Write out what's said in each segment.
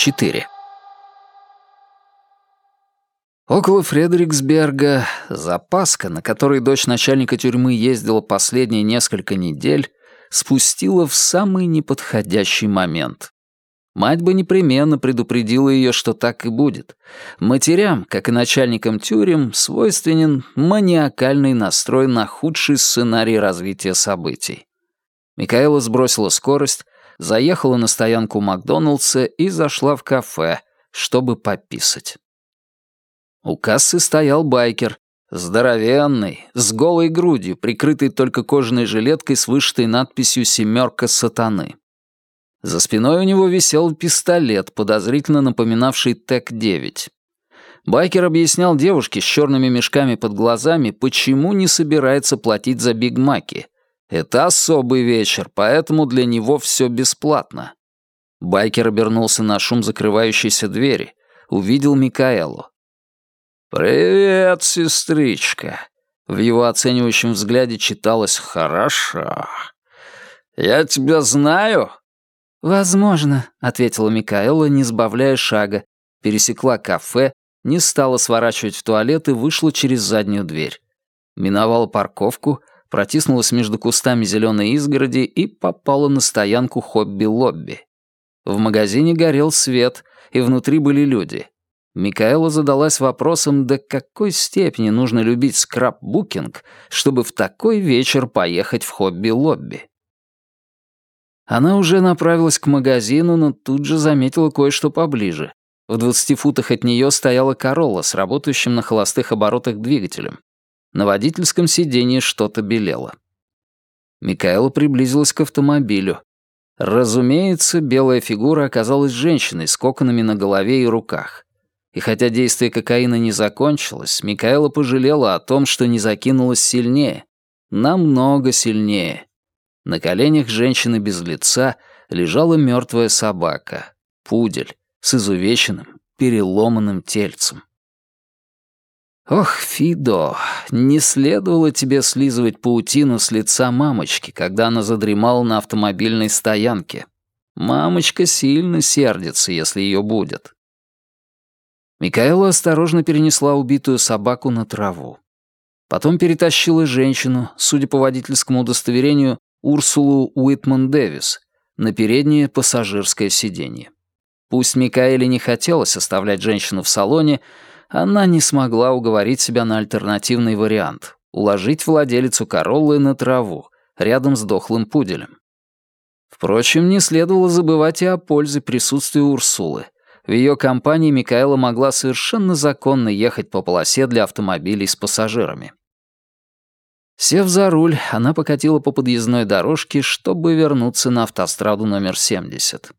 4. Около Фредериксберга запаска, на которой дочь начальника тюрьмы ездила последние несколько недель, спустила в самый неподходящий момент. Мать бы непременно предупредила ее, что так и будет. Матерям, как и начальникам тюрем, свойственен маниакальный настрой на худший сценарий развития событий. Микаэла сбросила скорость, заехала на стоянку Макдоналдса и зашла в кафе, чтобы пописать. У кассы стоял байкер, здоровенный, с голой грудью, прикрытый только кожаной жилеткой с вышитой надписью «семерка сатаны». За спиной у него висел пистолет, подозрительно напоминавший ТЭК-9. Байкер объяснял девушке с черными мешками под глазами, почему не собирается платить за бигмаки. Это особый вечер, поэтому для него все бесплатно. Байкер обернулся на шум закрывающейся двери, увидел Микаэлу. «Привет, сестричка!» В его оценивающем взгляде читалось «хорошо». «Я тебя знаю?» «Возможно», — ответила Микаэла, не сбавляя шага, пересекла кафе, не стала сворачивать в туалет и вышла через заднюю дверь. Миновала парковку, протиснулась между кустами зеленой изгороди и попала на стоянку хобби-лобби. В магазине горел свет, и внутри были люди. Микаэла задалась вопросом, до какой степени нужно любить скраббукинг, чтобы в такой вечер поехать в хобби-лобби. Она уже направилась к магазину, но тут же заметила кое-что поближе. В двадцати футах от нее стояла Королла с работающим на холостых оборотах двигателем. На водительском сиденье что-то белело. Микаэла приблизилась к автомобилю. Разумеется, белая фигура оказалась женщиной с коконами на голове и руках. И хотя действие кокаина не закончилось, Микаэла пожалела о том, что не закинулась сильнее. Намного сильнее. На коленях женщины без лица лежала мертвая собака, пудель, с изувеченным, переломанным тельцем. Ох, Фидо, не следовало тебе слизывать паутину с лица мамочки, когда она задремала на автомобильной стоянке. Мамочка сильно сердится, если ее будет. Микаэла осторожно перенесла убитую собаку на траву. Потом перетащила женщину, судя по водительскому удостоверению, Урсулу Уитман Дэвис на переднее пассажирское сиденье. Пусть Микаэле не хотелось оставлять женщину в салоне, она не смогла уговорить себя на альтернативный вариант — уложить владелицу Короллы на траву, рядом с дохлым пуделем. Впрочем, не следовало забывать и о пользе присутствия Урсулы. В ее компании Микаэла могла совершенно законно ехать по полосе для автомобилей с пассажирами. Сев за руль, она покатила по подъездной дорожке, чтобы вернуться на автостраду номер 70.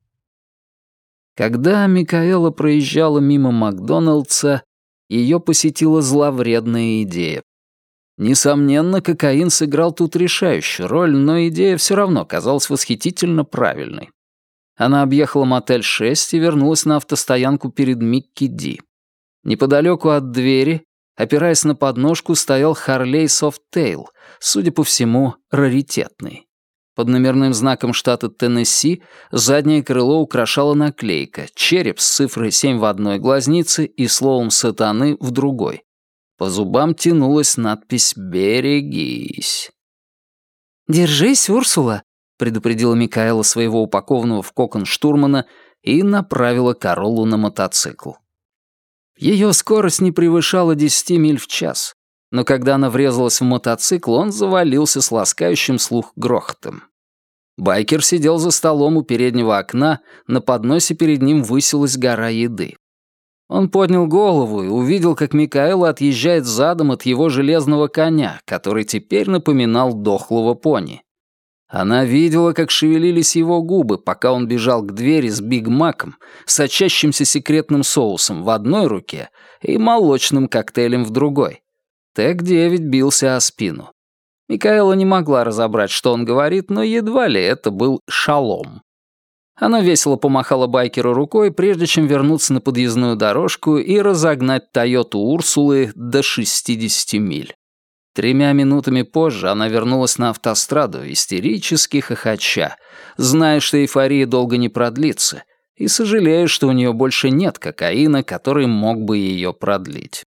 Когда Микаэла проезжала мимо Макдоналдса, ее посетила зловредная идея. Несомненно, кокаин сыграл тут решающую роль, но идея все равно казалась восхитительно правильной. Она объехала мотель 6 и вернулась на автостоянку перед Микки Ди. Неподалеку от двери Опираясь на подножку, стоял Харлей Софттейл, судя по всему, раритетный. Под номерным знаком штата Теннесси заднее крыло украшала наклейка, череп с цифрой 7 в одной глазнице и словом «сатаны» в другой. По зубам тянулась надпись «Берегись». «Держись, Урсула», — предупредила Микаэла своего упакованного в кокон штурмана и направила Короллу на мотоцикл. Ее скорость не превышала 10 миль в час, но когда она врезалась в мотоцикл, он завалился с ласкающим слух грохотом. Байкер сидел за столом у переднего окна, на подносе перед ним высилась гора еды. Он поднял голову и увидел, как Микаэла отъезжает задом от его железного коня, который теперь напоминал дохлого пони. Она видела, как шевелились его губы, пока он бежал к двери с Биг Маком, сочащимся секретным соусом в одной руке и молочным коктейлем в другой. Тэк-9 бился о спину. Микаэла не могла разобрать, что он говорит, но едва ли это был шалом. Она весело помахала байкеру рукой, прежде чем вернуться на подъездную дорожку и разогнать Тойоту Урсулы до 60 миль. Тремя минутами позже она вернулась на автостраду, истерически хохоча, зная, что эйфория долго не продлится, и сожалею, что у нее больше нет кокаина, который мог бы ее продлить.